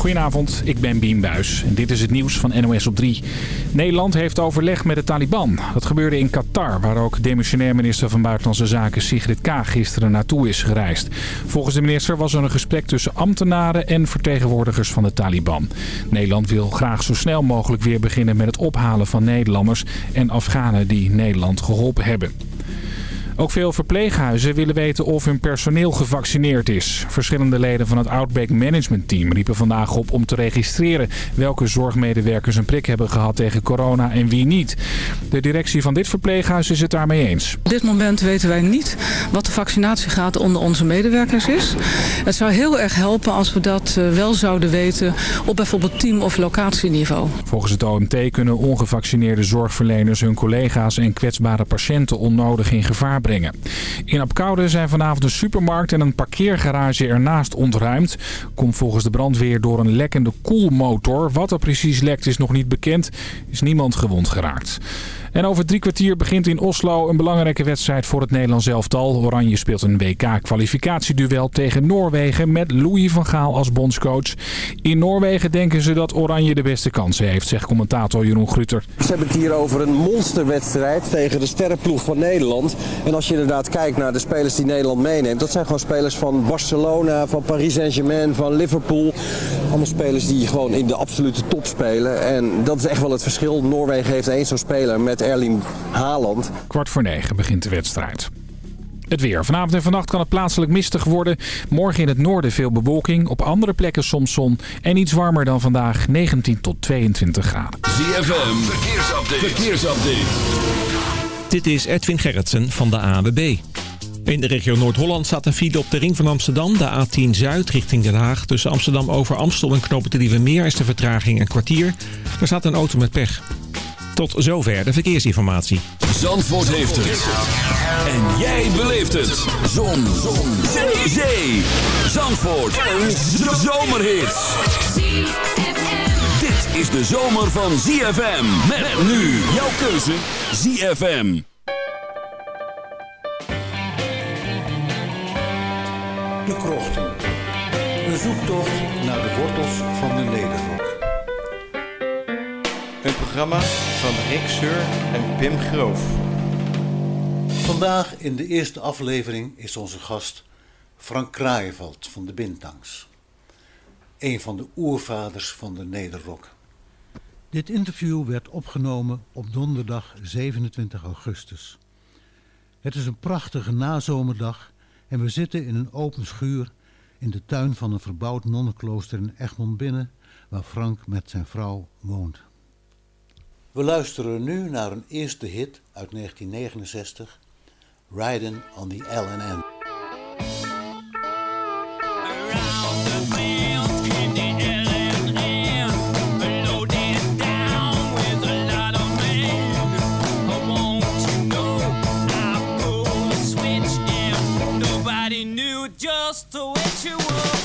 Goedenavond, ik ben Bien Buis en dit is het nieuws van NOS op 3. Nederland heeft overleg met de Taliban. Dat gebeurde in Qatar, waar ook demissionair minister van Buitenlandse Zaken Sigrid Kaag gisteren naartoe is gereisd. Volgens de minister was er een gesprek tussen ambtenaren en vertegenwoordigers van de Taliban. Nederland wil graag zo snel mogelijk weer beginnen met het ophalen van Nederlanders en Afghanen die Nederland geholpen hebben. Ook veel verpleeghuizen willen weten of hun personeel gevaccineerd is. Verschillende leden van het Outbreak Management Team riepen vandaag op om te registreren welke zorgmedewerkers een prik hebben gehad tegen corona en wie niet. De directie van dit verpleeghuis is het daarmee eens. Op dit moment weten wij niet wat de vaccinatiegraad onder onze medewerkers is. Het zou heel erg helpen als we dat eh, wel zouden weten op bijvoorbeeld team- of locatieniveau. Volgens het OMT kunnen ongevaccineerde zorgverleners hun collega's en kwetsbare patiënten onnodig in gevaar brengen. In Apkoude zijn vanavond een supermarkt en een parkeergarage ernaast ontruimd. Komt volgens de brandweer door een lekkende koelmotor. Wat er precies lekt is nog niet bekend. Is niemand gewond geraakt. En over drie kwartier begint in Oslo een belangrijke wedstrijd voor het Nederlands elftal. Oranje speelt een WK-kwalificatieduel tegen Noorwegen met Louis van Gaal als bondscoach. In Noorwegen denken ze dat Oranje de beste kansen heeft, zegt commentator Jeroen Grutter. Ze hebben het hier over een monsterwedstrijd tegen de sterrenploeg van Nederland. En als je inderdaad kijkt naar de spelers die Nederland meeneemt, dat zijn gewoon spelers van Barcelona, van Paris Saint-Germain, van Liverpool. Allemaal spelers die gewoon in de absolute top spelen. En dat is echt wel het verschil. Noorwegen heeft één zo'n speler met Erling Haaland. Kwart voor negen begint de wedstrijd. Het weer. Vanavond en vannacht kan het plaatselijk mistig worden. Morgen in het noorden veel bewolking. Op andere plekken soms zon. En iets warmer dan vandaag. 19 tot 22 graden. ZFM. Verkeersupdate. Verkeersupdate. Dit is Edwin Gerritsen van de AWB. In de regio Noord-Holland staat een file op de ring van Amsterdam, de A10 Zuid richting Den Haag. Tussen Amsterdam over Amstel en Knopen de Meer is de vertraging een kwartier. Er staat een auto met pech. Tot zover de verkeersinformatie. Zandvoort heeft het. En jij beleeft het. Zon. Zon. Zee. Zee. Zandvoort. Een zomerhit. Dit is de zomer van ZFM. Met nu jouw keuze ZFM. De Krochten. Een zoektocht naar de wortels van de Nederrok. Een programma van Rick Seur en Pim Groof. Vandaag in de eerste aflevering is onze gast Frank Kraaienveld van de Bintangs. Een van de oervaders van de Nederrok. Dit interview werd opgenomen op donderdag 27 augustus. Het is een prachtige nazomerdag en we zitten in een open schuur in de tuin van een verbouwd nonnenklooster in Egmond binnen, waar Frank met zijn vrouw woont. We luisteren nu naar een eerste hit uit 1969, Riding on the LNN. Just the way you was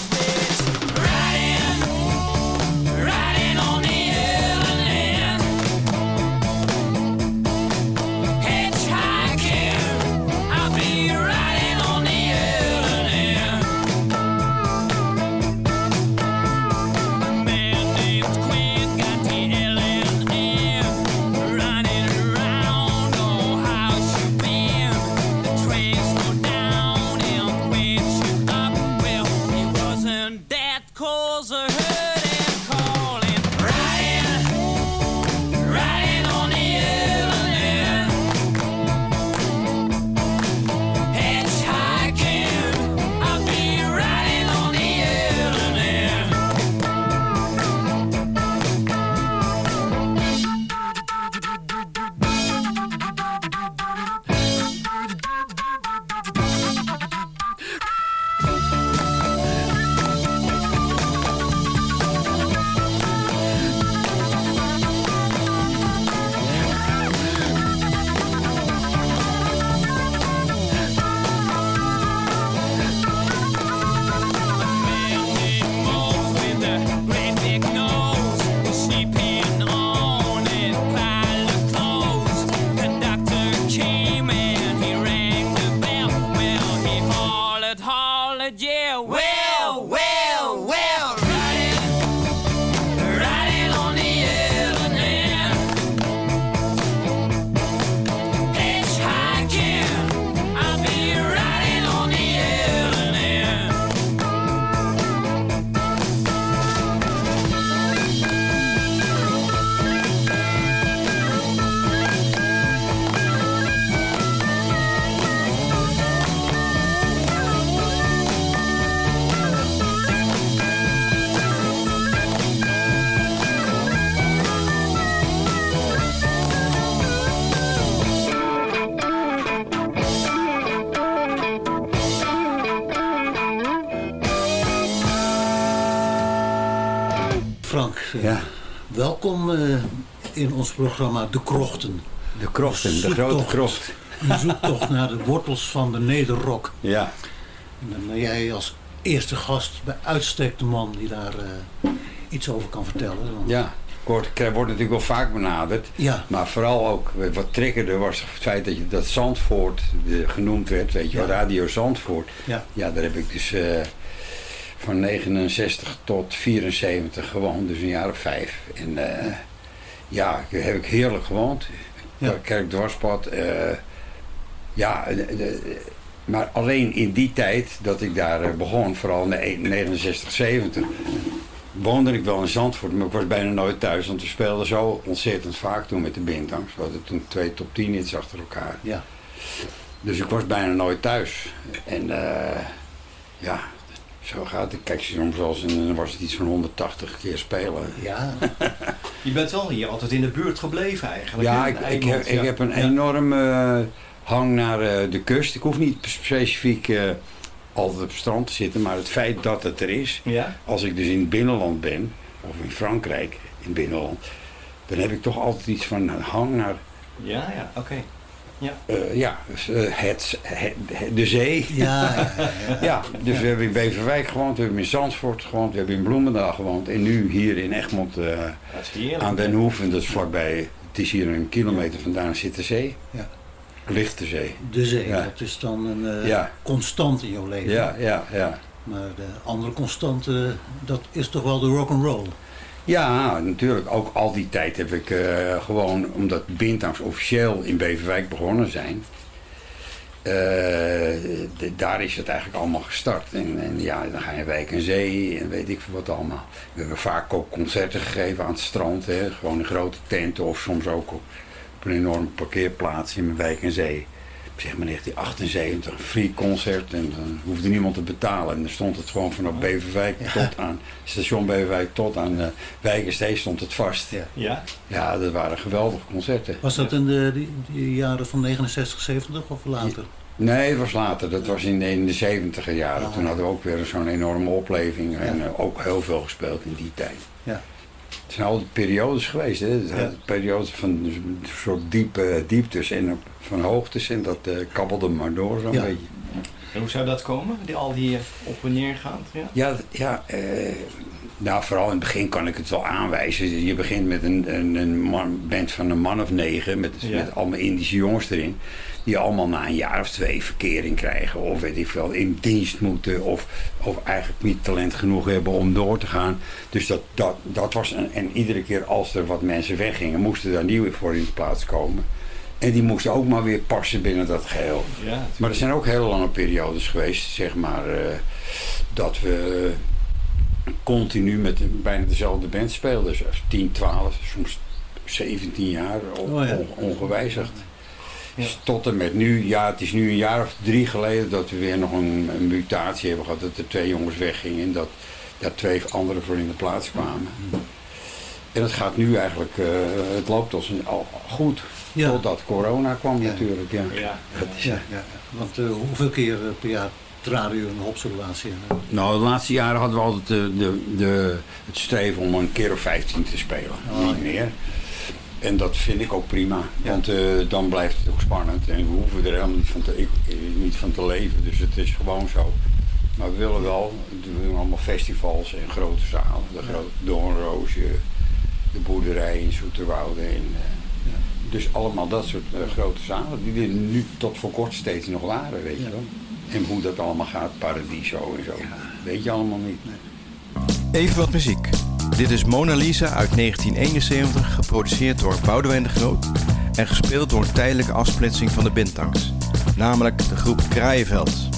Ja, welkom eh, in ons programma De Krochten. de krochten, de grote krocht. Een zoektocht naar de wortels van de nederrock. Ja, En dan ben jij als eerste gast bij uitstek de man die daar eh, iets over kan vertellen. Want- ja. Ik word, ik word natuurlijk wel vaak benaderd. Ja. Maar vooral ook, eh, wat triggerde was het feit dat, je, dat Zandvoort genoemd werd. Weet je wel. Radio Zandvoort. Ja. Ja, daar heb ik dus van 69 tot 74 gewoond. Dus een jaar of vijf. En eh, ja, daar heb ik heerlijk gewoond. Ja. Kerk Dwarspad. eh, ja, eh, maar alleen in die tijd dat ik daar begon, vooral in de 69, 70, woonde ik wel in Zandvoort, maar ik was bijna nooit thuis. Want we speelden zo ontzettend vaak toen met de Bintangs. We hadden toen twee top 10 hits achter elkaar. Ja. Dus ik was bijna nooit thuis. En ja, zo gaat het. Kijk, soms was, en dan was het iets van 180 keer spelen. Ja, Je bent wel hier altijd in de buurt gebleven eigenlijk. Ja, ik, ik, heb, ik een enorme hang naar eh, de kust. Ik hoef niet specifiek eh, altijd op het strand te zitten, maar het feit dat het er is. Ja? Als ik dus in het binnenland ben, of in Frankrijk in het binnenland, dan heb ik toch altijd iets van een hang naar Ja, ja, oké. eh, ja, dus, eh, het, het- de zee. ja, ja, ja, ja. Ja, dus we hebben in Beverwijk gewoond, we hebben in Zandvoort gewoond, we hebben in Bloemendaal gewoond en nu hier in Egmond eh, aan Den Hoef. En dat is vlakbij, het is hier een kilometer vandaan zit de zee. Ja. Ligt de zee. De zee, Ja. dat is dan een eh, Ja. constant in jouw leven. Ja, ja, ja. Maar de andere constante, dat is toch wel de rock and roll. Ja, natuurlijk. Ook al die tijd heb ik eh, gewoon, omdat Bintangs officieel in Beverwijk begonnen zijn. eh, daar is het eigenlijk allemaal gestart. En, en ja, dan ga je Wijk en Zee en weet ik veel wat allemaal. We hebben vaak ook concerten gegeven aan het strand. Hè, gewoon in grote tenten of soms ook op, op een enorme parkeerplaats in Wijk en Zee. Zeg maar 1978, een free concert en dan hoefde niemand te betalen. En dan stond het gewoon vanaf Beverwijk tot aan, station Beverwijk tot aan uh, stond het vast. Ja. Ja? Ja, dat waren geweldige concerten. Was dat in de die, die jaren van 69, 70 of later? Nee, het was later. Dat was in de, in de 70 jaren. Ah. Toen hadden we ook weer zo'n enorme opleving. En eh, ook heel veel gespeeld in die tijd. Ja. Het zijn altijd periodes geweest. Hè? Ja. Periodes van een soort diepe dieptes en van hoogtes. En dat eh, kabbelde maar door zo'n Ja. beetje. En hoe zou dat komen? Die, al die eh, op en neer gaat? Ja? Ja, ja eh, nou, vooral in het begin kan ik het wel aanwijzen. Je begint met een, een, een man, band van een man of negen, met, Ja. met allemaal Indische jongens erin. Die allemaal na een jaar of twee verkering krijgen, of weet ik veel, in dienst moeten, of, of eigenlijk niet talent genoeg hebben om door te gaan. Dus dat, dat, dat was, een, en iedere keer als er wat mensen weggingen, moesten daar nieuwe voor in de plaats komen. En die moesten ook maar weer passen binnen dat geheel. Ja, Maar er zijn ook hele lange periodes geweest, zeg maar, eh, dat we continu met bijna dezelfde band speelden. Dus 10, 12, soms 17 jaar on- Oh ja. on- ongewijzigd. Ja. Dus tot en met nu, ja, het is nu een jaar of drie geleden dat we weer nog een, een mutatie hebben gehad. Dat er twee jongens weggingen en dat daar twee anderen voor in de plaats kwamen. En het gaat nu eigenlijk, eh, het loopt als een, al goed. Ja. Totdat corona kwam Ja. natuurlijk, ja. ja. Dat is, Ja. Want eh, hoeveel keer eh, per jaar traden jullie een observatie? Nou, de laatste jaren hadden we altijd de, de, de, het streven om een keer of 15 te spelen. Oh, niet ja. meer. En dat vind ik ook prima. Ja. Want eh, dan blijft het ook spannend. En we hoeven er helemaal niet van, te, ik- eh, niet van te leven. Dus het is gewoon zo. Maar we willen wel, we doen allemaal festivals en grote zalen. De grote Doornroosje, de boerderij in Zoeterwoude. En, eh, Dus allemaal dat soort grote zalen. Die er nu tot voor kort steeds nog waren, weet je Ja. wel. En hoe dat allemaal gaat, Paradiso en zo. Weet je allemaal niet. Even wat muziek. Dit is Mona Lisa uit 1971, geproduceerd door Boudewijn de Groot en gespeeld door een tijdelijke afsplitsing van de Bintangs, namelijk de groep Kraaienveld.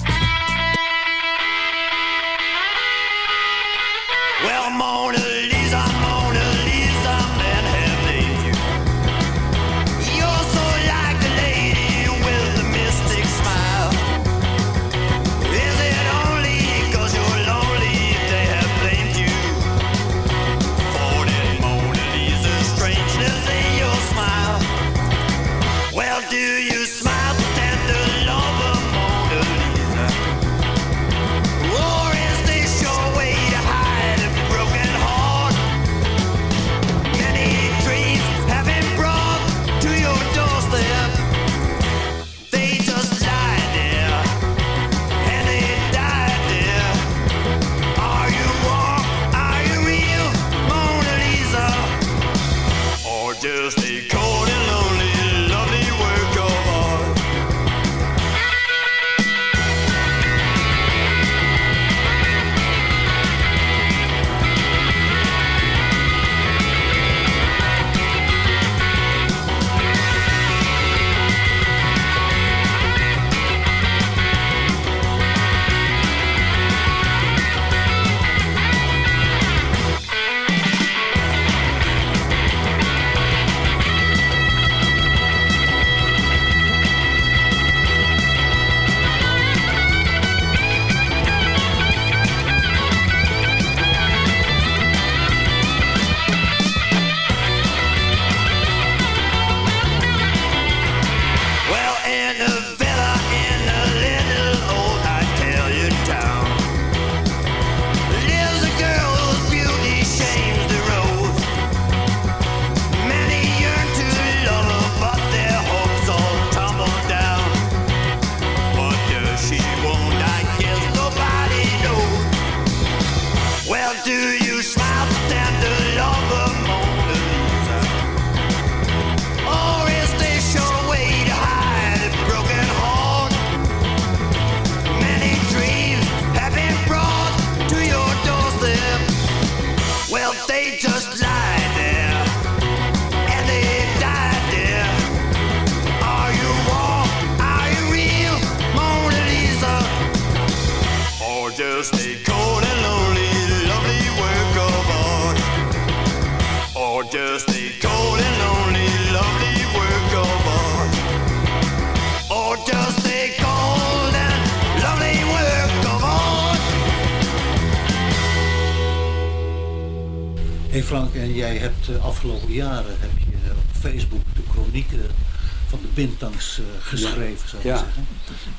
Eh, geschreven, zou ik zeggen.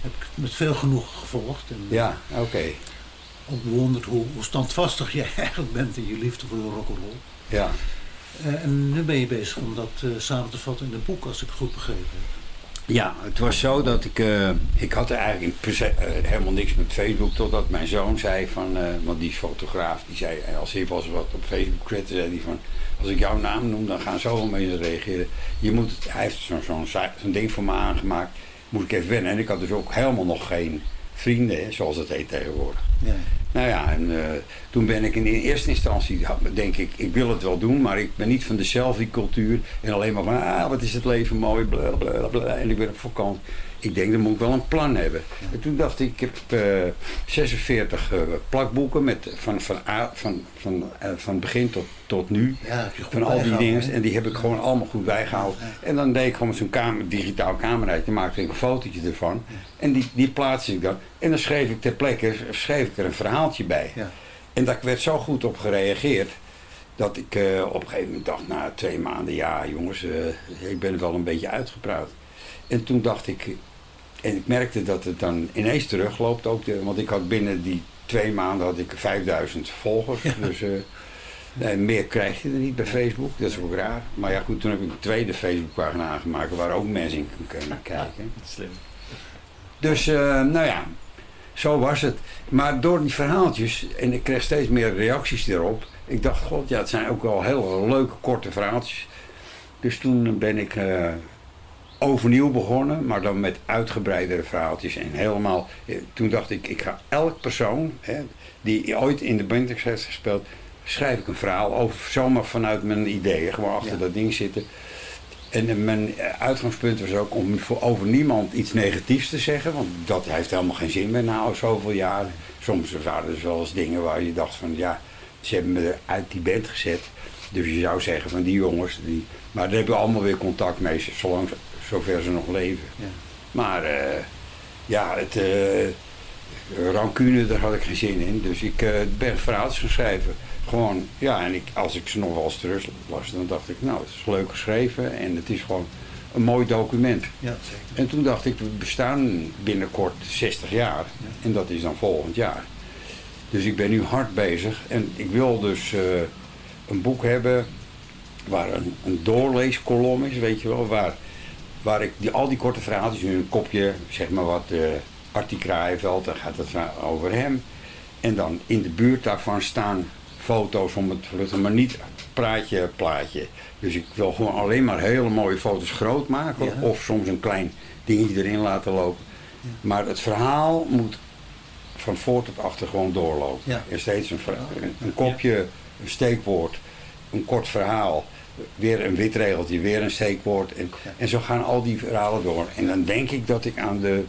Heb ik met veel genoegen gevolgd. En Ja, oké. ook bewonderd hoe, hoe standvastig jij eigenlijk bent in je liefde voor de rock'n'roll. Ja. Eh, en nu ben je bezig om dat eh, samen te vatten in een boek, als ik het goed begrepen heb. Ja, het was zo dat ik... eh, ik had er eigenlijk eh, helemaal niks met Facebook... totdat mijn zoon zei van... eh, want die fotograaf. Die zei, als hij was wat op Facebook zette... zei hij van... Als ik jouw naam noem, dan gaan zoveel mensen reageren. Je moet, hij heeft zo'n zo'n zo'n ding voor me aangemaakt. Moet ik even wennen. En ik had dus ook helemaal nog geen vrienden, zoals het heet tegenwoordig. Ja. Nou ja, en eh, toen ben ik in eerste instantie, denk ik, ik wil het wel doen, maar ik ben niet van de selfie-cultuur. En alleen maar van, ah, wat is het leven mooi, bla bla bla. En ik ben op vakantie. Ik denk, dan moet ik wel een plan hebben. En toen dacht ik, ik heb eh, 46 eh, plakboeken met, van, van, van, van, eh, van begin tot, tot nu. Ja, Van al die dingen. En die heb ik gewoon allemaal goed bijgehouden. En dan deed ik gewoon zo'n kamer, digitaal cameraatje, maakte ik een fotootje ervan. En die, die plaatste ik dan. En dan schreef ik ter plekke schreef ik er een verhaaltje bij. Ja. En daar werd zo goed op gereageerd. Dat ik eh, op een gegeven moment dacht, na twee maanden, ja jongens, eh, ik ben er wel een beetje uitgepraat. En toen dacht ik, en ik merkte dat het dan ineens terugloopt ook. De, want ik had binnen die twee maanden had ik 5000 volgers. Dus eh, nee, meer krijg je er niet bij Facebook. Dat is ook raar. Maar ja goed, toen heb ik een tweede Facebookpagina aangemaakt waar ook mensen in kunnen kijken. Slim. Dus nou ja, zo was het. Maar door die verhaaltjes, en ik kreeg steeds meer reacties erop. Ik dacht, god ja, het zijn ook wel heel leuke korte verhaaltjes. Dus toen ben ik eh, overnieuw begonnen, maar dan met uitgebreidere verhaaltjes. En helemaal, eh, toen dacht ik, ik ga elk persoon hè, die ooit in de Bindex heeft gespeeld, schrijf ik een verhaal over, zomaar vanuit mijn ideeën, gewoon achter dat ding zitten. En eh, mijn eh, uitgangspunt was ook om voor over niemand iets negatiefs te zeggen, want dat heeft helemaal geen zin meer na zoveel jaren. Soms waren er wel eens dingen waar je dacht van ja, ze hebben me uit die band gezet. Dus je zou zeggen van die jongens, die, maar daar hebben we allemaal weer contact mee, zolang, zover ze nog leven. Ja. Maar eh, ja, het rancune, daar had ik geen zin in. Dus ik ben verhaaltjes gaan schrijven. Gewoon, ja, en ik, als ik ze nog wel eens terug las, dan dacht ik, nou, het is leuk geschreven en het is gewoon een mooi document. Ja, zeker. En toen dacht ik, we bestaan binnenkort 60 jaar. En dat is dan volgend jaar. Dus ik ben nu hard bezig. En ik wil dus eh, een boek hebben waar een, een doorleeskolom is, weet je wel. Waar, waar ik die, al die korte verhaaltjes in een kopje, zeg maar wat, uh, Artie Kraaienveld, dan gaat het over hem. En dan in de buurt daarvan staan foto's om het te vluchten, maar niet praatje, plaatje. Dus ik wil gewoon alleen maar hele mooie foto's groot maken. Ja. Of soms een klein dingetje erin laten lopen. Maar het verhaal moet van voor tot achter gewoon doorlopen. Ja. Er steeds een, een, kopje, een steekwoord, een kort verhaal. Weer een wit regeltje, weer een steekwoord. En, en zo gaan al die verhalen door. En dan denk ik dat ik aan de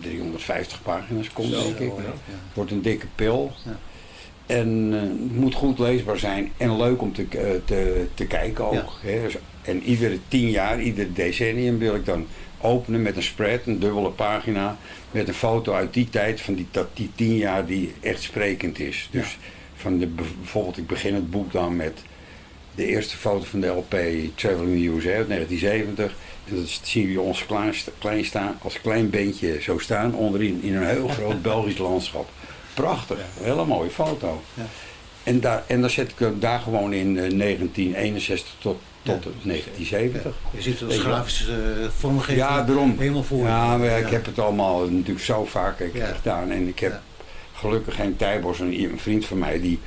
350 pagina's kom, denk ik. Wordt een dikke pil. En eh, het moet goed leesbaar zijn en leuk om te, eh, te, te kijken ook. Ja. Hè. Dus- En iedere tien jaar, ieder decennium wil ik dan openen met een spread, een dubbele pagina, met een foto uit die tijd van die, dat, die tien jaar die echt sprekend is. Dus van de, bijvoorbeeld, ik begin het boek dan met de eerste foto van de LP Traveling the USA uit 1970. En dat zien we ons klein, klein staan, als klein beentje zo staan onderin in een heel groot Belgisch landschap. Prachtig, een hele mooie foto. Ja. En, daar, en dan zet ik hem daar gewoon in eh, 1961 tot, tot 1970. Je ziet het als grafische uh, vormgeving Ja, daarom. helemaal voor. Ja, maar ja, ik heb het allemaal natuurlijk zo vaak eh, gedaan. En ik heb gelukkig geen Tijbos, een, een vriend van mij, die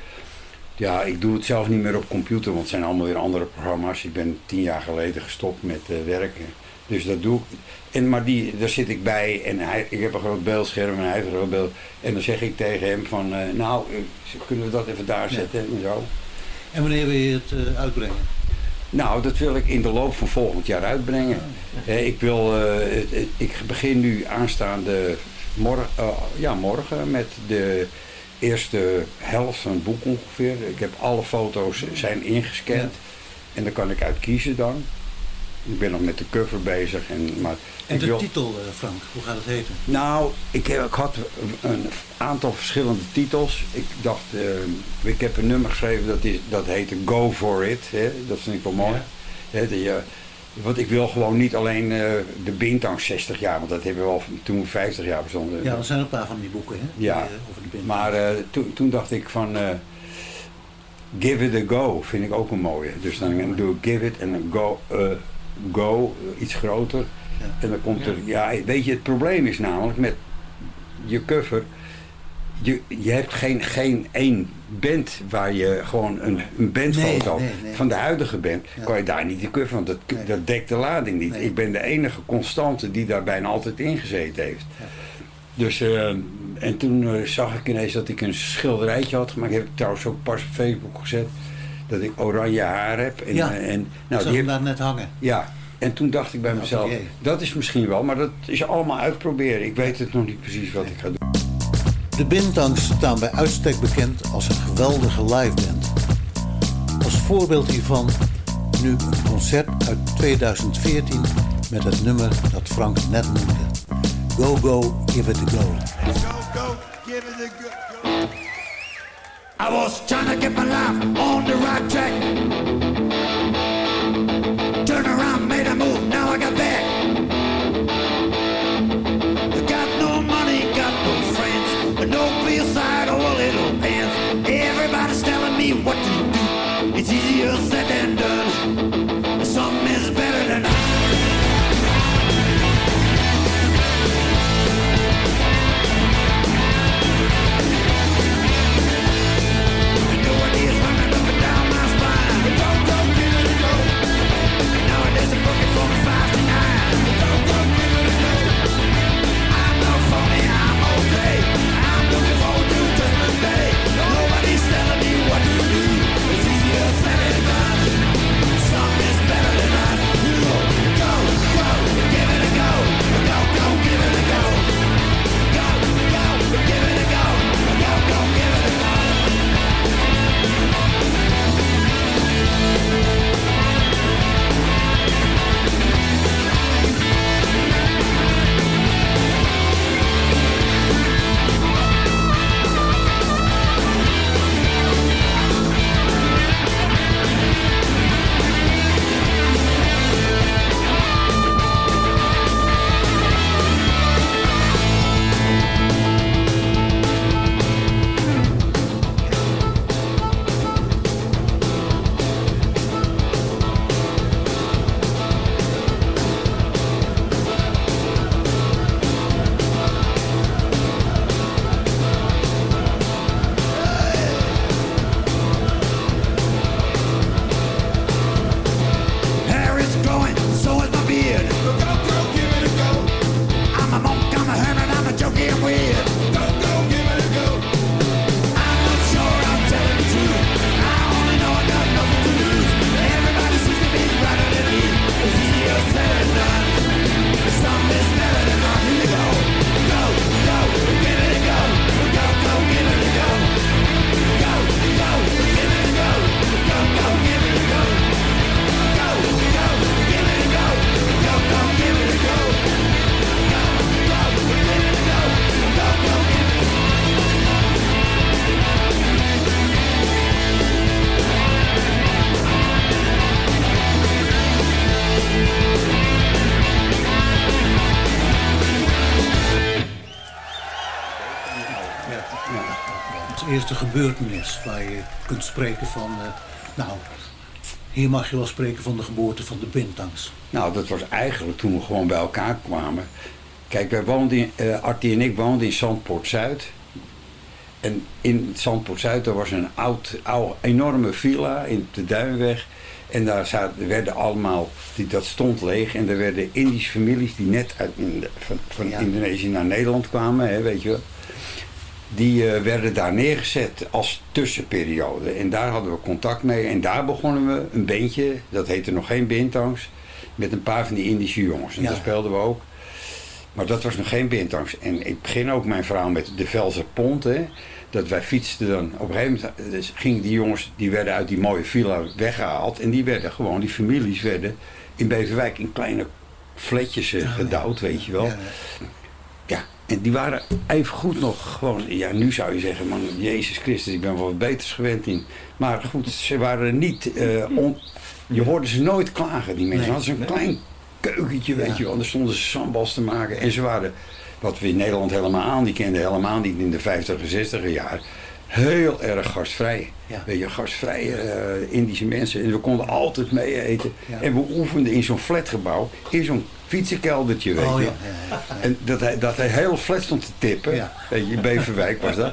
Ja, ik doe het zelf niet meer op computer, want het zijn allemaal weer andere programma's. Ik ben tien jaar geleden gestopt met eh, werken. Dus dat doe ik. En, maar die, daar zit ik bij en hij, ik heb een groot beeldscherm en hij heeft een groot beeld. En dan zeg ik tegen hem van, eh, nou, eh, kunnen we dat even daar zetten en zo. En wanneer wil je het eh, uitbrengen? Nou, dat wil ik in de loop van volgend jaar uitbrengen. Eh, ik, wil, ik begin nu aanstaande morgen, ja, morgen met de eerste helft van het boek ongeveer. Ik heb alle foto's zijn ingescand en daar kan ik uit kiezen dan. Ik ben nog met de cover bezig. En, maar En de wil, titel, eh, Frank, hoe gaat het heten? nou, ik, heb, ik had een aantal verschillende titels. Ik dacht, eh, ik heb een nummer geschreven dat, is, dat heette Go For It. Hè? Dat vind ik wel mooi. Hè, dat je, want ik wil gewoon niet alleen eh, de Bintang 60 jaar, want dat hebben we al toen we 50 jaar bestonden. Ja, er zijn een paar van die boeken, hè? Ja, Die, eh, over de band. maar eh, toen, toen dacht ik van eh, Give It A Go vind ik ook een mooie. Dus dan doe ik Give It en dan Go, eh, go eh, iets groter. En dan komt er, ja, weet je, het probleem is namelijk met je cover, je, je hebt geen, geen één band waar je gewoon een, een bandfoto Nee, nee, nee. van de huidige band, Ja. kan je daar niet die cover, want dat, dat dekt de lading niet. Ik ben de enige constante die daar bijna altijd ingezeten heeft. Dus, eh, en toen eh, zag ik ineens dat ik een schilderijtje had gemaakt. Heb ik trouwens ook pas op Facebook gezet. Dat ik oranje haar heb. En, Ja, eh, en, ik nou, zag die hem heb- daar net hangen. ja, en toen dacht ik bij mezelf, atelier. dat is misschien wel, maar dat is allemaal uitproberen. Ik weet het nog niet precies wat ik ga doen. De Bintangs staan bij uitstek bekend als een geweldige liveband. Als voorbeeld hiervan nu een concert uit 2014 met het nummer dat Frank net noemde. Go Go Give It A Go. I was trying to get my life on the right track. Eerste gebeurtenis waar je kunt spreken van... eh, nou, hier mag je wel spreken van de geboorte van de Bintangs. Nou, dat was eigenlijk toen we gewoon bij elkaar kwamen. Kijk, wij woonden in, eh, Artie en ik woonden in Zandpoort Zuid. En in het Zandpoort Zuid er was een oud, oud, enorme villa in de Duinweg. En daar zaten, werden allemaal, die, dat stond leeg. En er werden Indische families die net uit, in de- van, van Indonesië naar Nederland kwamen, hè, weet je wel. Die eh, werden daar neergezet als tussenperiode. En daar hadden we contact mee. En daar begonnen we een bandje, dat heette nog geen Bintangs, met een paar van die Indische jongens. En Ja. daar speelden we ook. Maar dat was nog geen Bintangs. En ik begin ook mijn verhaal met de Velzer Pont. Hè, dat wij fietsten dan. Op een gegeven moment dus gingen die jongens, die werden uit die mooie villa weggehaald. En die werden gewoon, die families werden in Beverwijk in kleine fletjes eh, gedouwd, weet je wel. Ja, Ja, en die waren even goed nog gewoon, ja, nu zou je zeggen, man, Jezus Christus, ik ben wel wat beters gewend in. Maar goed, ze waren niet, eh, on- je hoorde ze nooit klagen, die mensen. Nee. Ze hadden zo'n klein keukentje, weet je wel, en daar stonden ze sambals te maken. En ze waren, wat we in Nederland helemaal aan, die kenden helemaal niet in de 50 en 60 jaar, heel erg gastvrij. Ja. Weet je, gastvrije eh, Indische mensen. En we konden altijd mee eten. Ja. En we oefenden in zo'n flatgebouw, in zo'n fietsenkeldertje, weet Oh, je. ja. En dat hij, dat hij heel flat stond te tippen. Weet je, Beverwijk was dat.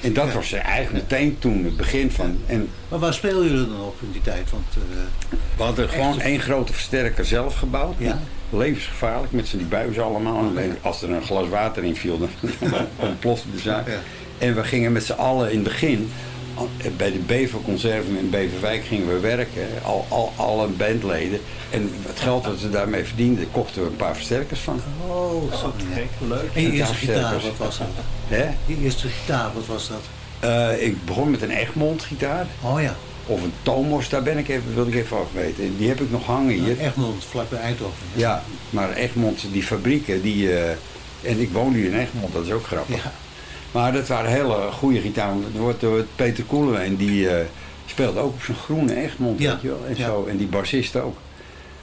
En dat was eigenlijk meteen toen het begin van. En Maar waar speelden jullie dan op in die tijd? Want, eh, we hadden gewoon één grote versterker zelf gebouwd. Ja. Levensgevaarlijk, met z'n die buizen allemaal. En als er een glas water in viel, dan ontplofte de zaak. Ja. En we gingen met z'n allen in het begin, bij de Beverconserven in Beverwijk gingen we werken. Al, al, alle bandleden. En het geld dat we daarmee verdienden, kochten we een paar versterkers van. oh, zo. Gek, leuk. En je eerste gitaar, wat was dat? Hè? Je eerste gitaar, wat was dat? Eh, ik begon met een Egmond gitaar. Oh ja, Of een Tomos, daar ben ik even, wilde ik even afweten. Die heb ik nog hangen hier. Egmond, vlakbij Eindhoven. Ja, maar Egmond, die fabrieken, die... eh, en ik woon nu in Egmond, dat is ook grappig. Ja. Maar dat waren hele goede gitaren. Het wordt door Peter Koelewijn, die eh, speelde ook op zo'n groene Egmond, Ja, weet je wel. En, ja. zo, en die bassist ook.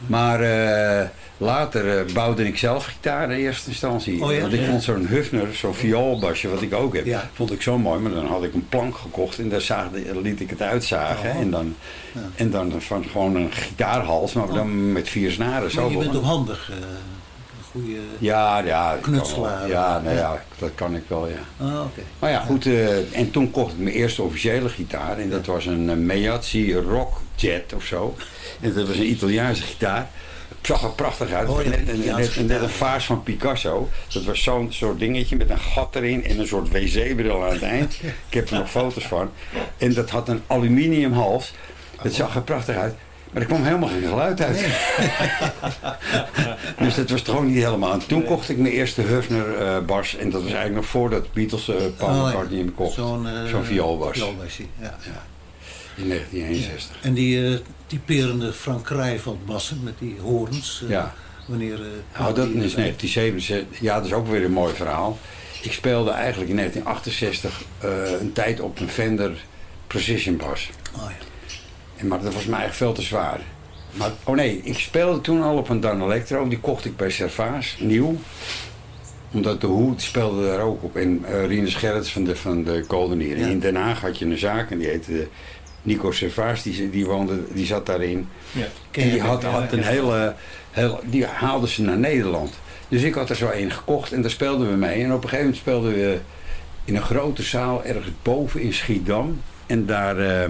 Maar eh, later eh, bouwde ik zelf gitaar in eerste instantie. Oh ja? Want ik vond zo'n Hufner, zo'n vioolbasje, wat ik ook heb, Ja. vond ik zo mooi. Maar dan had ik een plank gekocht en daar zaagde, liet ik het uitzagen. Oh. En, dan, Ja. en dan van gewoon een gitaarhals, maar dan met vier snaren. Zo Maar je bent ook handig. Goede... ja, ja. Knutselaar. Nou Ja. dat kan ik wel, ja. Ah, oké. Maar ja, goed. eh, en toen kocht ik mijn eerste officiële gitaar. En dat was een uh, Meazzi Rock Jet of zo. En dat was een Italiaanse gitaar. Het zag er prachtig uit. Oh ja, net, een- net, net een vaas van Picasso. Dat was zo'n soort dingetje met een gat erin en een soort wc-bril aan het eind. Ik heb er nog foto's van. En dat had een aluminium hals. Het zag er prachtig uit. Maar er kwam helemaal geen geluid uit. dus dat was toch gewoon niet helemaal. En toen kocht ik mijn eerste Hufner eh bas. En dat was eigenlijk nog voordat Beatles eh Paul Oh, ja. McCartney hem kocht. Zo'n eh, Zo'n vioolbas. vioolbasje, ja. In 1961. En die typerende Frank Krijveld bassen met die horens. eh, Ja. Wanneer... Nou, dat die- is 1977. Ja, dat is ook weer een mooi verhaal. Ik speelde eigenlijk in 1968 eh, een tijd op een Fender Precision Bas. Oh ja. Maar dat was mij eigenlijk veel te zwaar. Maar, oh nee, ik speelde toen al op een Dan Electro. Die kocht ik bij Servaas, nieuw. Omdat de Hoed speelde daar ook op. En uh, Rinus Gerrits van de, van de. Ja. In Den Haag had je een zaak en die heette Nico Servaas. Die, die, woonde, die zat daarin. Ja. En die had, een hele, die haalde ze naar Nederland. Dus ik had er zo een gekocht en daar speelden we mee. En op een gegeven moment speelden we in een grote zaal ergens boven in Schiedam. En daar eh,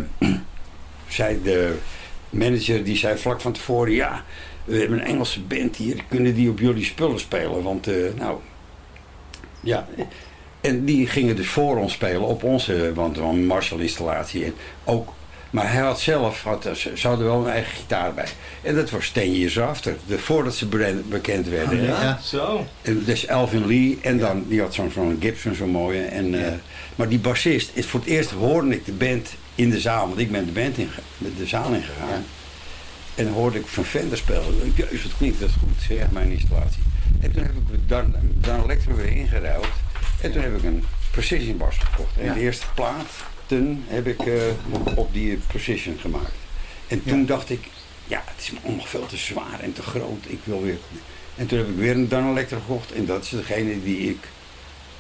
zei de manager, die zei vlak van tevoren... Ja, we hebben een Engelse band hier, kunnen die op jullie spullen spelen? Want, eh, nou, ja... En die gingen dus voor ons spelen op onze, want een Marshall-installatie. En ook, maar hij had zelf, had, ze hadden wel een eigen gitaar bij. En dat was Ten Years After, de, voordat ze bekend werden. Oh, ja. Ja, zo. En dus Elvin Lee en dan, die had zo'n Gibson, zo'n mooie. En, eh, maar die bassist, is voor het eerst hoorde ik de band in de zaal, want ik ben de band in, de zaal ingegaan. En dan hoorde ik zo'n Fender spelen. Jezus, wat klinkt dat goed, zeg, mijn installatie. En toen heb ik dan, dan Electro weer ingeruild. En toen heb ik een Precision bas gekocht. En Ja. de eerste platen heb ik eh, op, op die Precision gemaakt. En toen Ja. dacht ik, ja, het is me allemaal veel te zwaar en te groot. Ik wil weer... En toen heb ik weer een Dan Electro gekocht. En dat is degene die ik...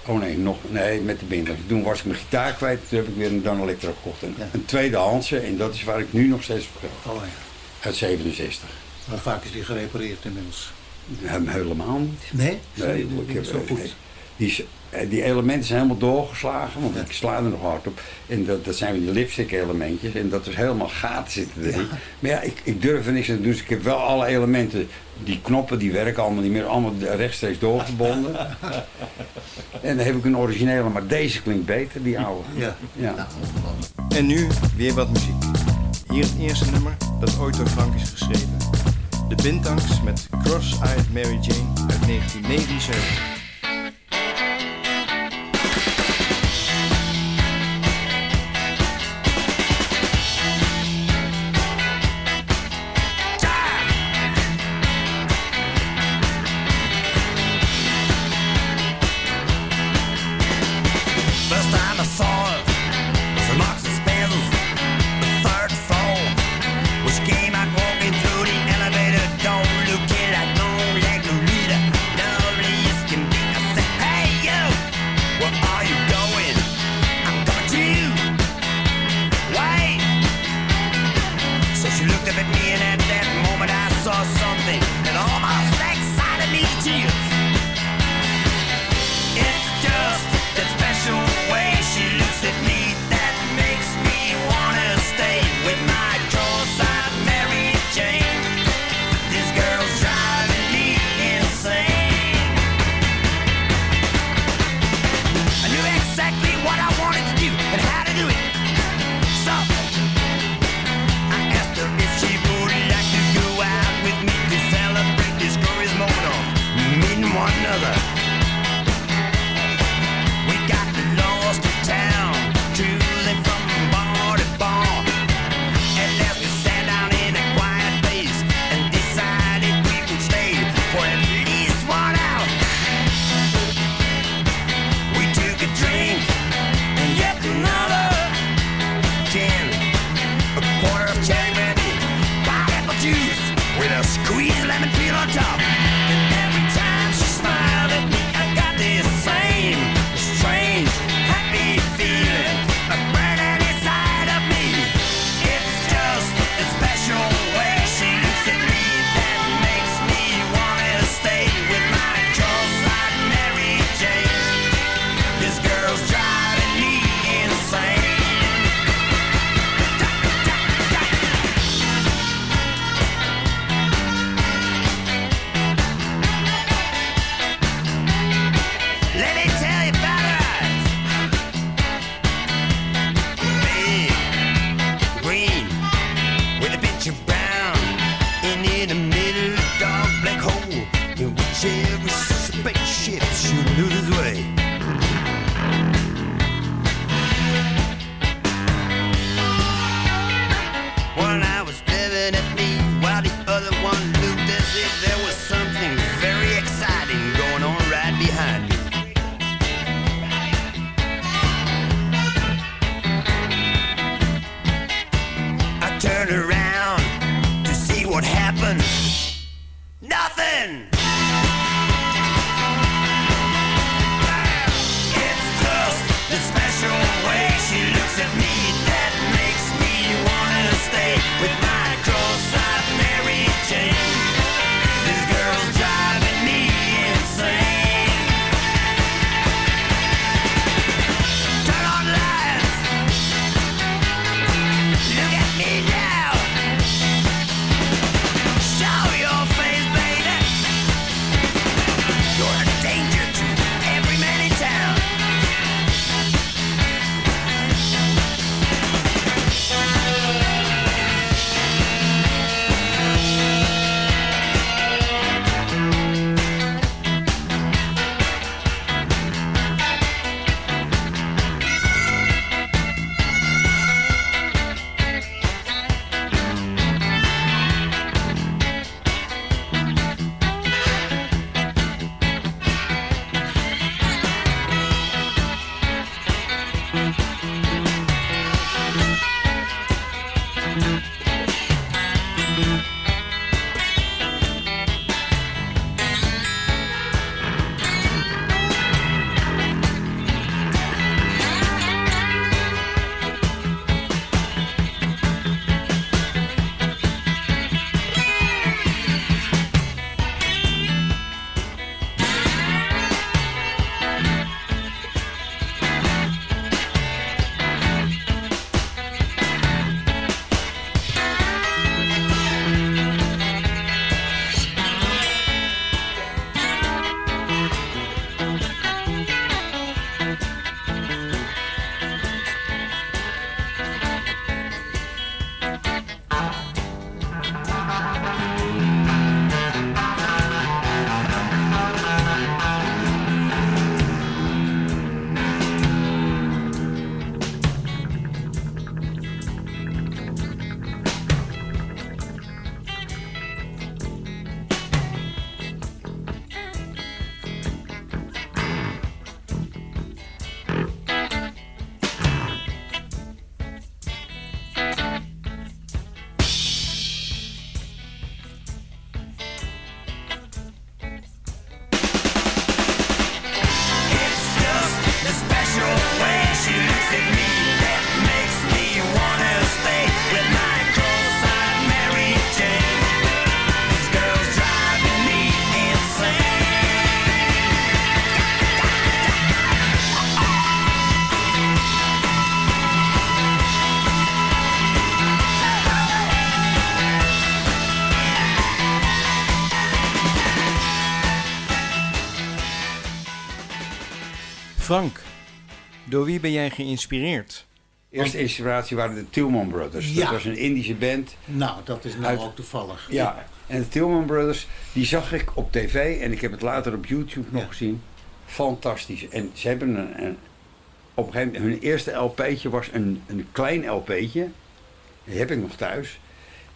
Oh nee, nog, nee, met de binder. Toen was ik mijn gitaar kwijt, toen heb ik weer een Dan gekocht. Een, tweede een en dat is waar ik nu nog steeds op geld. Oh, ja. Uit 67. Maar vaak is die gerepareerd inmiddels? Ja, helemaal niet. Nee? Nee, ik heb, zo goed. Die is eh, die elementen zijn helemaal doorgeslagen, want ik sla er nog hard op. En dat, dat zijn die lipstick elementjes. En dat is helemaal gaten zitten erin. Maar ja, ik, ik durf er niks aan te doen. Dus ik heb wel alle elementen. Die knoppen die werken allemaal niet meer. Allemaal rechtstreeks doorgebonden. en dan heb ik een originele, maar deze klinkt beter, die oude. Ja. ja. Nou, en nu weer wat muziek. Hier het eerste nummer dat ooit door Frank is geschreven. De Bintangs met Cross-Eyed Mary Jane uit 1979. Door wie ben jij geïnspireerd? Eerste inspiratie waren de Tillman Brothers. Ja. Dat was een Indische band. Nou, dat is nou Uit- ook toevallig. Ja, en de Tillman Brothers, die zag ik op tv en ik heb het later op YouTube nog Ja. gezien. Fantastisch. En ze hebben een, een- op een gegeven moment, hun eerste LP'tje was een, een klein LP'tje. Die heb ik nog thuis.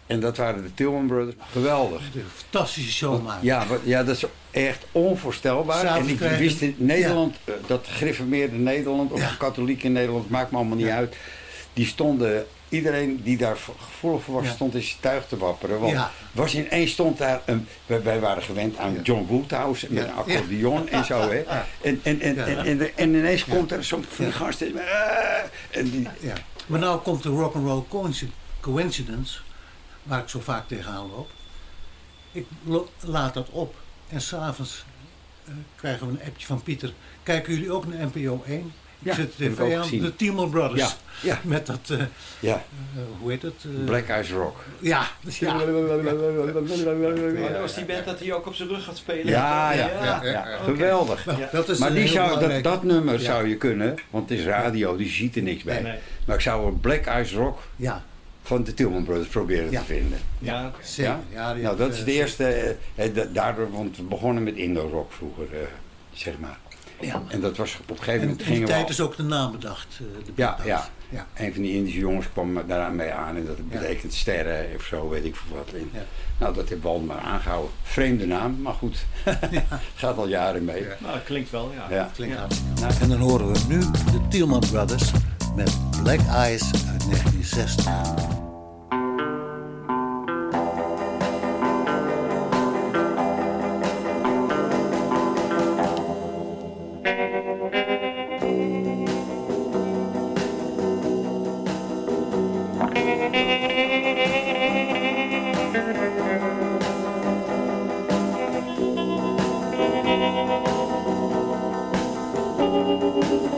En dat waren de Tillman Brothers. Geweldig. Een fantastische show maken. Ja, ja, dat is echt onvoorstelbaar. S'avonds En ik krijgen- wist in Nederland, eh, dat gereformeerde Nederland of Ja. katholiek in Nederland, maakt me allemaal niet uit. Die stonden, iedereen die daar gevoelig voor was, Ja. stond in zijn tuig te wapperen. Want Ja. was ineens stond daar, een, wij, wij waren gewend aan John Woodhouse met Ja. een accordeon en zo. Hè. En, en, en, Ja. en, en, en ineens komt er zo'n van die gasten. eh, en die, Ja. Maar nou komt de rock'n'roll coinci- coincidence, waar ik zo vaak tegenaan loop. Ik lo- laat dat op en s'avonds uh, krijgen we een appje van Pieter. Kijken jullie ook naar NPO 1? Ik Ja, zet de heb ik tv aan, gezien. de Tillman Brothers. Ja, ja. Met dat, eh, ja, eh, hoe heet het? Black Eyes Rock. Ja, ja. Oh, dat was die band dat hij ook op zijn rug gaat spelen. Ja, ja, geweldig. Dat is Maar die zou, dat, nummer Ja. zou je kunnen, want het is radio, die ziet er niks bij. Nee, nee. Maar ik zou een Black Eyes Rock Ja, van de Tillman Brothers proberen Ja. te vinden. Ja, zeker. Ja? Ja, die nou, dat is eh, de eerste, eh, eh, da- daardoor, want we begonnen met Indo-rock vroeger, eh, zeg maar. Ja. En dat was op een gegeven En moment in die gingen we tijd is ook de naam bedacht. eh, de Ja, ja. ja. Een van die Indische jongens kwam daaraan mee aan en dat Ja. betekent sterren of zo, weet ik veel wat. En, Ja. Nou, dat hebben we al maar aangehouden. Vreemde naam, maar goed. Gaat al jaren mee. Ja. Nou, klinkt wel, ja. Ja. Klinkt Ja. hartstikke. En dan horen we nu de Tillman Brothers met Black Eyes uit 1960. Een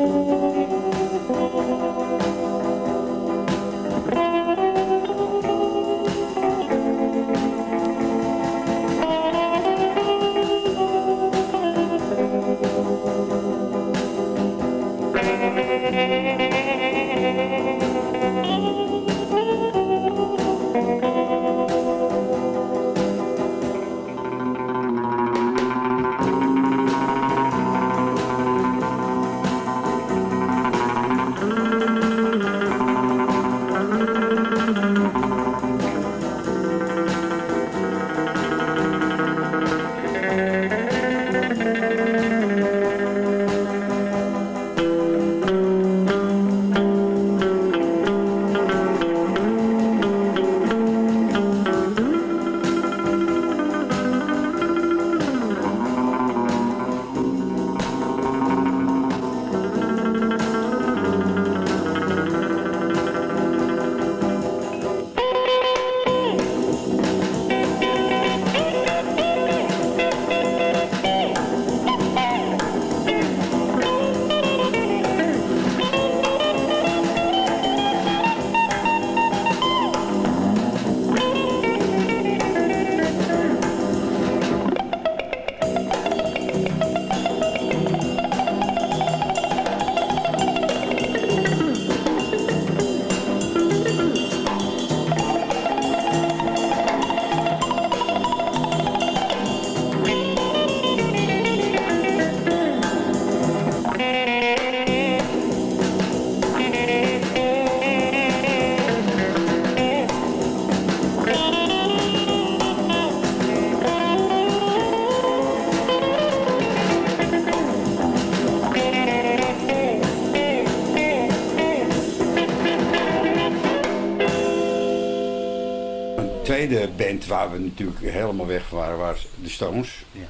waar we natuurlijk helemaal weg waren, was de Stones. Ja.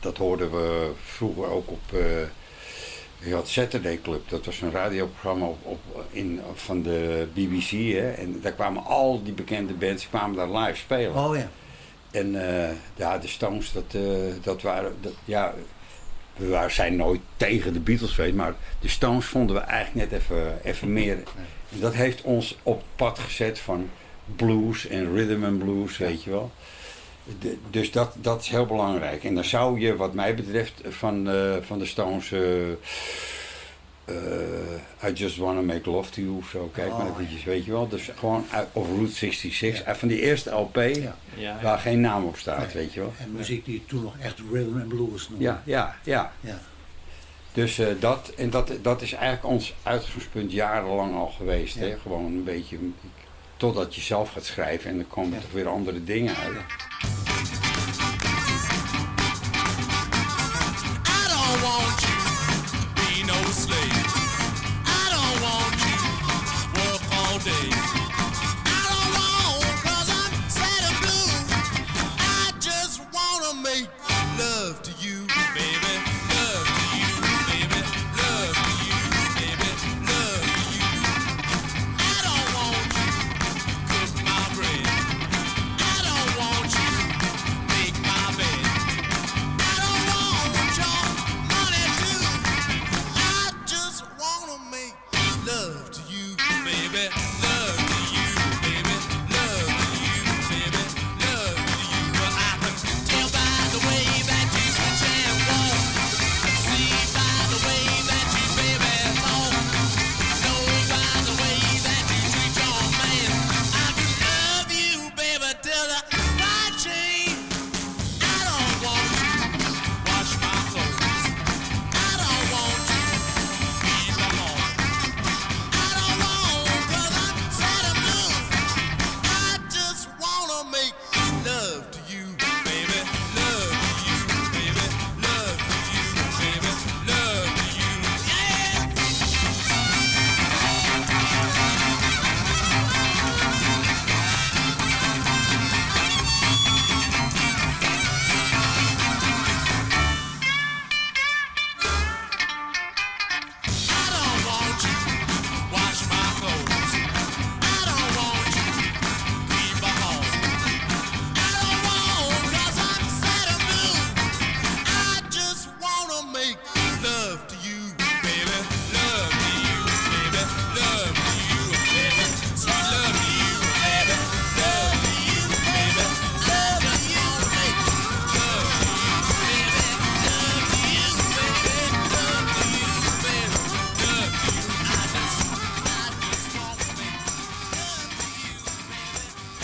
Dat hoorden we vroeger ook op. eh je had Saturday Club, dat was een radioprogramma op, op, in, van de BBC. Hè? En daar kwamen al die bekende bands kwamen daar live spelen. Oh ja. En eh, ja, de Stones, dat, eh, dat waren. Dat, ja, we waren, zijn nooit tegen de Beatles geweest, maar de Stones vonden we eigenlijk net even, even meer. En dat heeft ons op pad gezet van blues en rhythm and blues, weet je wel. de- dus dat, dat is heel belangrijk. En dan zou je, wat mij betreft, van, eh, van de Stones... eh, eh, I Just Wanna Make Love To You of zo. Kijk maar Oh, eventjes, weet je wel. Dus gewoon, uit- of Route 66. eh, Van die eerste LP, Ja. waar geen naam op staat, Nee. weet je wel. En muziek die toen nog echt rhythm and blues noemde. Ja, ja, ja. Ja. Dus eh, dat, en dat, dat is eigenlijk ons uitgangspunt jarenlang al geweest. Hè? Gewoon een beetje, totdat je zelf gaat schrijven en dan komen er toch weer andere dingen uit.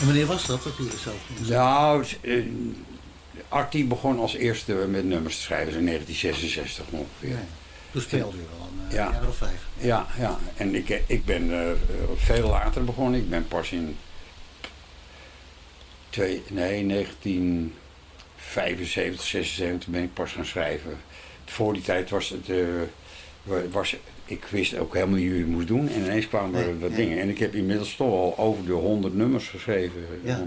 En wanneer was dat dat u er zelf ging? Nou, eh, Artie begon als eerste met nummers te schrijven in 1966 ongeveer. Ja. Toen speelde u al een eh, Ja. jaar of vijf. Ja, ja. En ik, ik ben eh, veel later begonnen. Ik ben pas in twee, nee, 1975, 76 ben ik pas gaan schrijven. Voor die tijd was het, eh, was, ik wist ook helemaal niet hoe je het moest doen. En ineens kwamen er Nee, wat nee. dingen. En ik heb inmiddels toch al over de 100 nummers geschreven. Ja.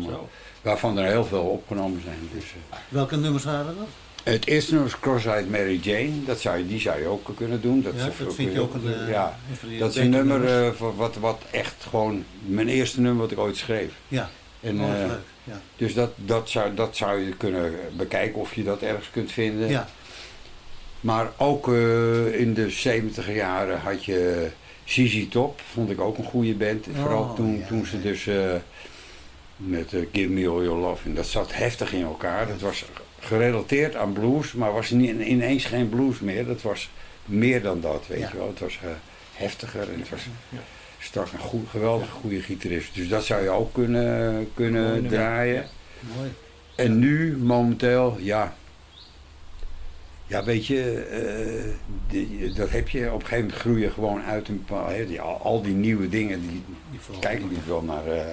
Waarvan er heel veel opgenomen zijn. Dus, eh. Welke nummers waren dat? Het eerste nummer is Cross-Eyed Mary Jane. Dat zou je, die zou je ook kunnen doen. Dat, Ja, dat vind je ook een, eh, ja, dat is een nummer voor wat, wat echt gewoon mijn eerste nummer wat ik ooit schreef. Ja, En, oh, leuk. Ja. Dus dat, dat, zou, dat zou je kunnen bekijken of je dat ergens kunt vinden. Ja. Maar ook eh, in de 70 jaren had je ZZ Top, vond ik ook een goede band. Vooral Oh, toen, ja, toen ze dus eh, met eh, Give Me All Your Love, en dat zat heftig in elkaar. Dat was gerelateerd aan blues, maar was niet, ineens geen blues meer. Dat was meer dan dat, weet Ja. je wel. Het was heftiger en het was strak een goed, geweldig goede gitarist. Dus dat zou je ook kunnen, kunnen Mooi draaien. Mooi. En nu, momenteel, ja. Ja, weet je, eh, die- dat heb je. Op een gegeven moment groeien gewoon uit een bepaal- hè, die, al, al die nieuwe dingen, die, kijk ik niet wel naar, eh,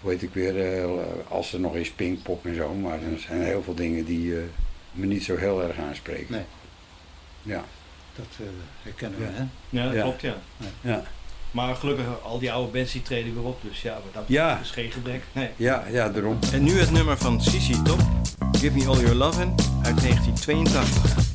hoe heet ik weer, eh, als er nog is Pinkpop en zo. Maar er zijn heel veel dingen die eh, me niet zo heel erg aanspreken. Nee. Ja. Dat herkennen we, Ja. hè? Ja, dat Ja. klopt, ja. Ja. Maar gelukkig, al die oude bands die treden weer op, dus ja, dat Ja. is geen gebrek. Nee. Ja, ja, daarom. En nu het nummer van Sissy Top, Give Me All Your Lovin' uit 1982.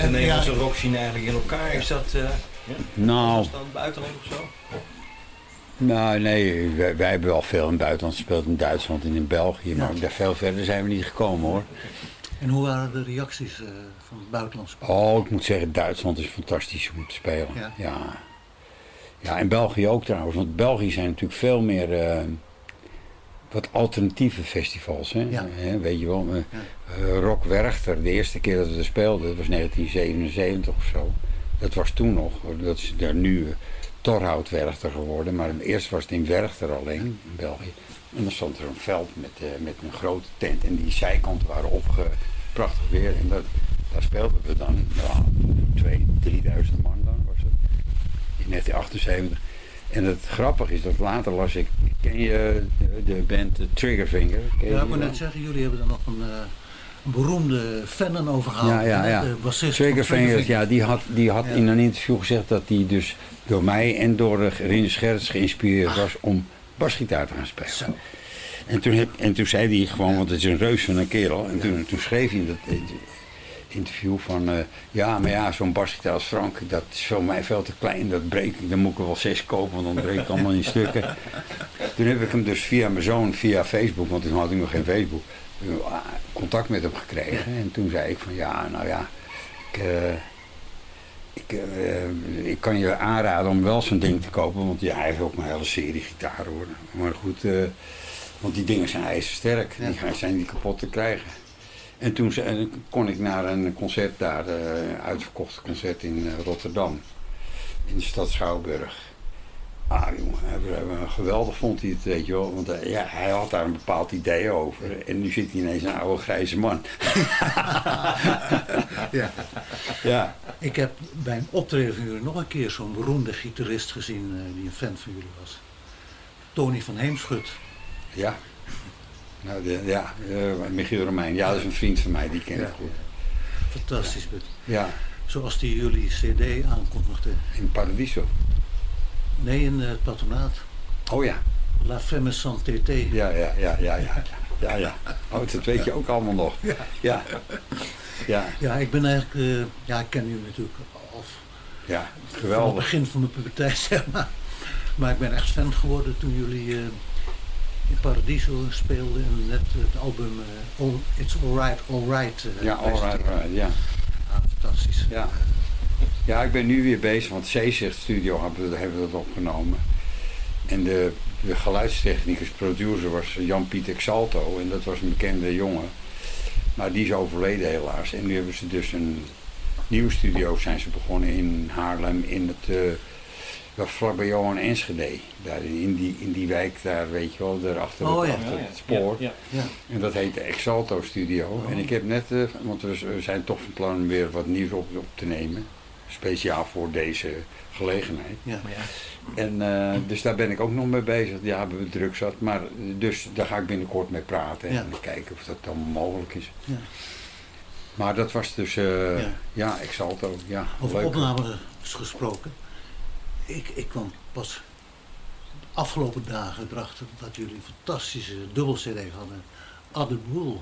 De En, Nederlandse ja, rockscene eigenlijk in elkaar? Is dat... eh ja? Nou. Dat buitenland of zo? Nou, nee, wij, wij hebben wel veel in het buitenland gespeeld. In Duitsland en in België. Maar Ja. daar veel verder zijn we niet gekomen hoor. En hoe waren de reacties eh, van het buitenlandse Oh, ik moet zeggen, Duitsland is fantastisch om te spelen. Ja. Ja. ja. en België ook trouwens. Want België zijn natuurlijk veel meer eh, wat alternatieve festivals. Hè? Ja. Weet je wel, eh, Rock Werchter, de eerste keer dat we er speelden, dat was 1977 of zo. Dat was toen nog. Dat is daar nu eh, Torhout Werchter geworden. Maar eerst was het in Werchter alleen, in België. En dan stond er een veld met, met een grote tent. En die zijkanten waren opge... Prachtig weer. En dat, daar speelden we dan. Ja, twee, drieduizend man dan was het. In 1978. En het grappige is dat later las ik... Ken je de, de band eh, Triggerfinger? Ja, ik moet net zeggen, jullie hebben er nog een, eh, een beroemde fan aan overgehaald. Ja, ja, ja. Triggerfingers, ja, die had, die had Ja. in een interview gezegd dat hij dus door mij en door Rinus Gerrits geïnspireerd was om basgitaar te gaan spelen. En toen, heb, en toen zei hij gewoon, want het is een reus van een kerel. En toen, toen schreef hij dat eh, interview van... eh, ja, maar ja, zo'n basgitaar als Frank, dat is voor mij veel te klein. Dat breek ik, dan moet ik er wel zes kopen, want dan breekt het allemaal in stukken. Toen heb ik hem dus via mijn zoon, via Facebook, want toen had ik nog geen Facebook... eh, contact met hem gekregen. En toen zei ik van, ja, nou ja... Ik, eh, ik, ik kan je aanraden om wel zo'n ding te kopen, want ja, hij heeft ook een hele serie gitaren hoor. Maar goed, want die dingen zijn ijzersterk, die gaan- zijn niet kapot te krijgen. En toen ze- kon ik naar een concert daar, eh uitverkocht concert in eh, Rotterdam, in de stad Schouwburg. Ah jongen, geweldig vond hij het, weet je wel. Want eh, ja, hij had daar een bepaald idee over. En nu zit hij ineens een oude grijze man. Ja. Ja. Ik heb bij een optreden van jullie nog een keer zo'n beroemde gitarist gezien die een fan van jullie was. Tony van Heemschut. Ja. Nou, de, ja, eh, Michiel Romein. Ja, dat is een vriend van mij, die ken ik goed. Fantastisch. Bud. Ja, Zoals die jullie cd aankondigde. in Paradiso. Nee, in eh, het patronaat. Oh ja. La Femme sans TT. Ja, ja, ja, ja, ja. Ja, ja. Oh, dat weet je ook allemaal nog. Ja. Ja. Ja, Ja, ik ben eigenlijk... eh, ja, ik ken jullie natuurlijk al ja. van het Geweldig. begin van mijn puberteit, zeg maar. Maar ik ben echt fan geworden toen jullie in Paradiso speelden en net het album eh, All, It's Alright, Alright. eh, Ja, alright, alright, ja. Ja, fantastisch. Ja. Ja, ik ben nu weer bezig, want Zeezicht Studio hebben we, hebben we dat opgenomen. En de, de geluidstechnicus, producer was Jan-Piet Exalto. En dat was een bekende jongen. Maar die is overleden helaas. En nu hebben ze dus een nieuwe studio zijn ze begonnen in Haarlem. In het, eh dat vlakbij Johan Enschede. Daar in die, in die wijk daar, weet je wel, daar achter, Oh, het, ja. achter Ja, ja. het spoor. Ja, Ja. En dat heet de Exalto Studio. En ik heb net, eh, want we we zijn toch van plan om weer wat nieuws op, op te nemen. Speciaal voor deze gelegenheid. Ja. En eh, dus daar ben ik ook nog mee bezig. Ja, hebben we druk zat. Maar dus daar ga ik binnenkort mee praten. Ja. En kijken of dat dan mogelijk is. Ja. Maar dat was dus, eh, Ja. ja. Exalto. Ja, Over leuk. opnames gesproken. Ik, ik kwam pas de afgelopen dagen erachter dat jullie een fantastische dubbel CD hadden. Other Bull.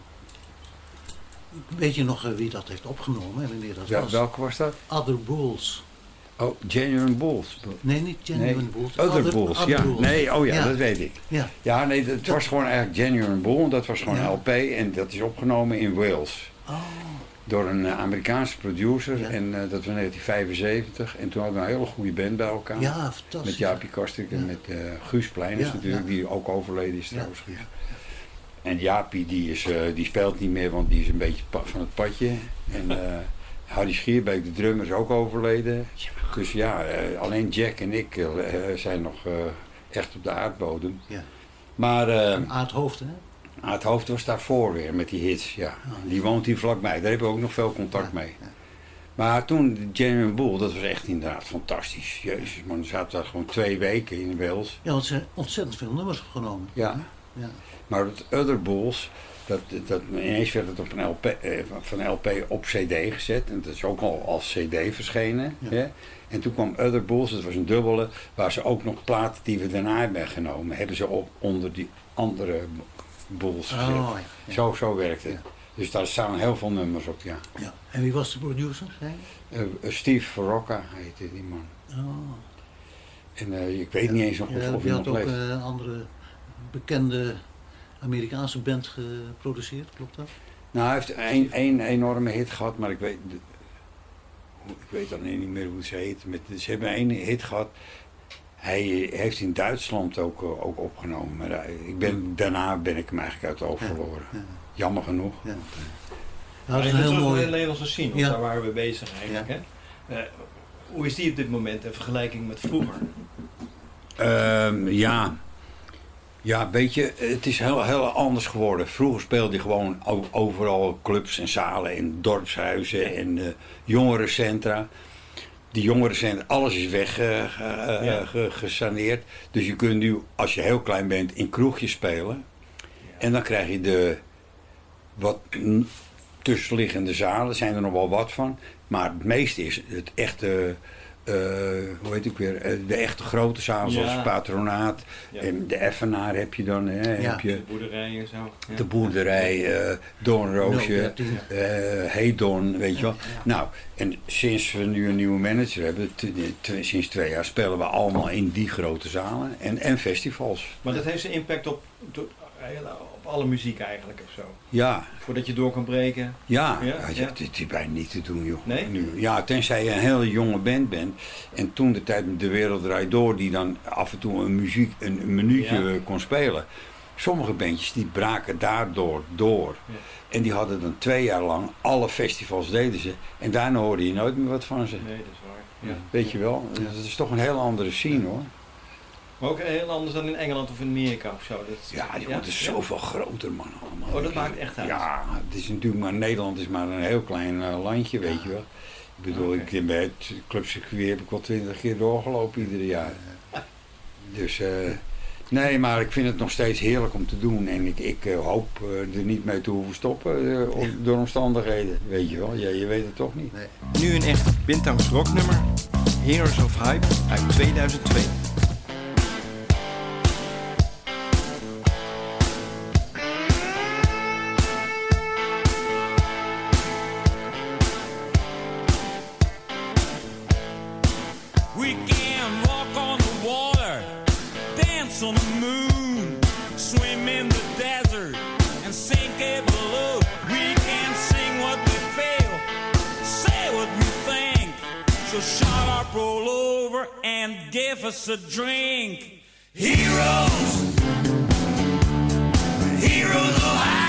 Weet je nog eh, wie dat heeft opgenomen en wanneer dat was? welke was dat? Other Bulls. Oh, Genuine Bulls. Nee, niet Genuine Nee, Bulls. Other Bulls, Other ja. Bulls. Nee, oh ja, Ja. dat weet ik. Ja. Ja, nee, het was gewoon eigenlijk Genuine Bull. Dat was gewoon Ja. LP en dat is opgenomen in Wales. Oh, Door een eh, Amerikaanse producer. Ja. En eh, dat was in 1975. En toen hadden we een hele goede band bij elkaar. ja, fantastisch. Met Jaapie Kastrik en Ja. met eh Guus Pleiners Ja, natuurlijk, die ook overleden is trouwens. Guus. En Jaapie die, is, die speelt niet meer, want die is een beetje van het padje. En Harry Schierbeek, de drummer, is ook overleden. Dus ja, alleen Jack en ik zijn nog echt op de aardbodem. Ja. Maar eh Een aard hoofd, hè? het hoofd was daarvoor weer met die hits. Ja. Die woont hier vlakbij, daar hebben we ook nog veel contact mee. Maar toen, de Genuine Bull, dat was echt inderdaad fantastisch. Jezus man, zaten daar gewoon twee weken in Wales. Ja, want ze ontzettend veel nummers opgenomen. Ja. Ja. Maar het Other Bulls, dat, dat, ineens werd het op een LP, eh, van LP op CD gezet. En dat is ook al als CD verschenen. Ja. Hè? En toen kwam Other Bulls, dat was een dubbele, waar ze ook nog platen die we daarna hebben genomen, hebben ze op onder die andere Gezet. Oh, ja. Zo, zo werkt het. Dus daar staan heel veel nummers op, ja. Ja. En wie was de producer? je? Eh, eh, Steve Rocca heette die man. Oh. En eh, ik weet niet eens of, Ja, of die hij had nog ook een andere bekende Amerikaanse band geproduceerd, klopt dat? Nou, hij heeft één, één enorme hit gehad, maar ik weet, ik weet dan niet meer hoe ze heet. Met, ze hebben één hit gehad. Hij heeft in Duitsland ook, eh, ook opgenomen. Maar hij- ik ben, daarna ben ik hem eigenlijk uit het oog verloren. Jammer genoeg. Ja. Nou, dat is een heel mooi- de Nederlandse scene, want Ja. daar waren we bezig eigenlijk. Hè? Eh, hoe is die op dit moment in vergelijking met vroeger? Ehm, ja. Ja, weet je, het is heel, heel anders geworden. Vroeger speelde je gewoon overal clubs en zalen en dorpshuizen en eh, jongerencentra. Die jongerencentra, alles is weg eh, eh, Ja. gesaneerd. Dus je kunt nu, als je heel klein bent, in kroegjes spelen. En dan krijg je de wat tussenliggende zalen, zijn er nog wel wat van. Maar het meeste is het echte, eh, hoe heet ik weer, eh, de echte grote zalen zoals Ja. Patronaat. Ja. En de Effenaar heb je dan, hè, heb je De boerderijen en zo. Ja. de boerderij, eh Doornroosje, 013. eh Hedon, weet je wel. Nou, en sinds we nu een nieuwe manager hebben, sinds twee jaar spelen we allemaal in die grote zalen en, en festivals. Maar dat heeft zijn impact op, op alle muziek eigenlijk of zo. Ja, Voordat je door kan breken. ja, Ja, ja, ja. dit is bijna niet te doen, joh. Nee? Nu, ja, tenzij je een hele jonge band bent. En toen de tijd met De Wereld Draait Door, die dan af en toe een, muziek, een, een minuutje kon spelen. Sommige bandjes die braken daardoor door. En die hadden dan twee jaar lang, alle festivals deden ze. En daarna hoorde je nooit meer wat van ze. Nee, dat is waar. Ja. Weet je wel? Dat is toch een heel andere scene hoor. Maar ook heel anders dan in Engeland of in Amerika of zo. Dat, Ja, die wordt is zoveel groter man allemaal. Oh, dat maakt echt uit. Ja, het is natuurlijk maar, Nederland is maar een heel klein eh, landje, weet je wel. Ik bedoel, ik ben bij het clubcircuit heb ik wel twintig keer doorgelopen ieder jaar. Dus, eh, nee, maar ik vind het nog steeds heerlijk om te doen. En ik, ik eh, hoop er niet mee te hoeven stoppen om- door omstandigheden. Weet je wel, ja, je weet het toch niet. Nu een echt Bintangs rocknummer. Heroes of Hype uit 2002. Give us a drink. Heroes, heroes alive.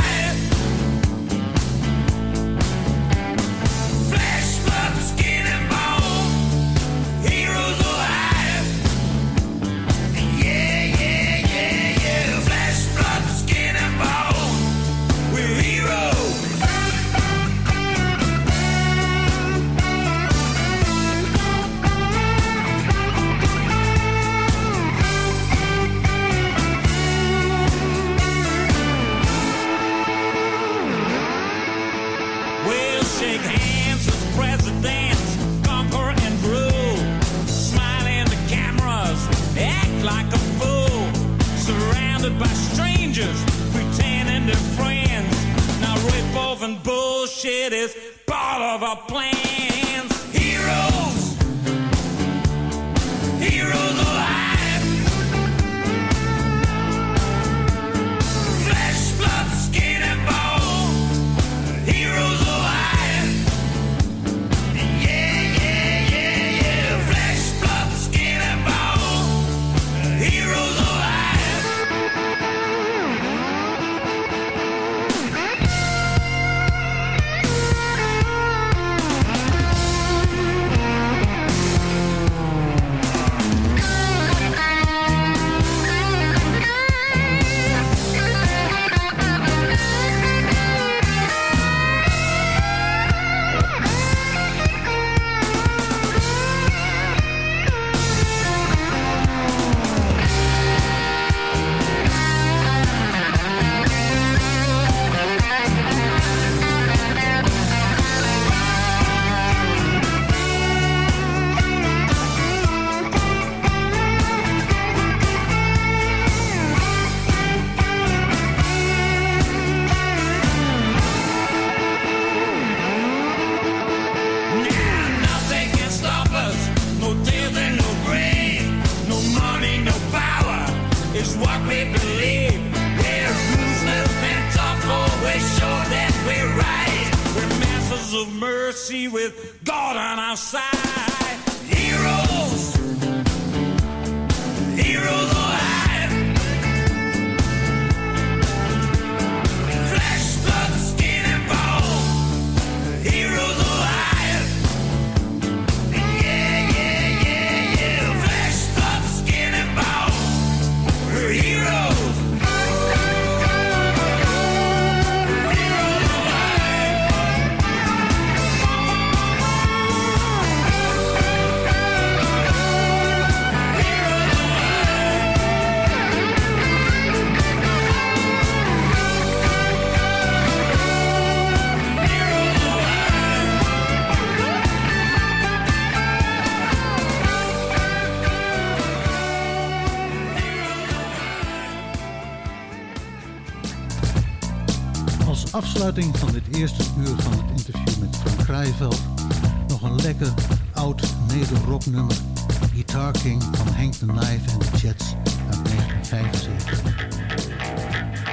shit is part of a plan. van dit eerste uur van het interview met Tom Krijveld nog een lekker oud nederrocknummer, Guitar King van Henk de Knife en de Jets uit 1975.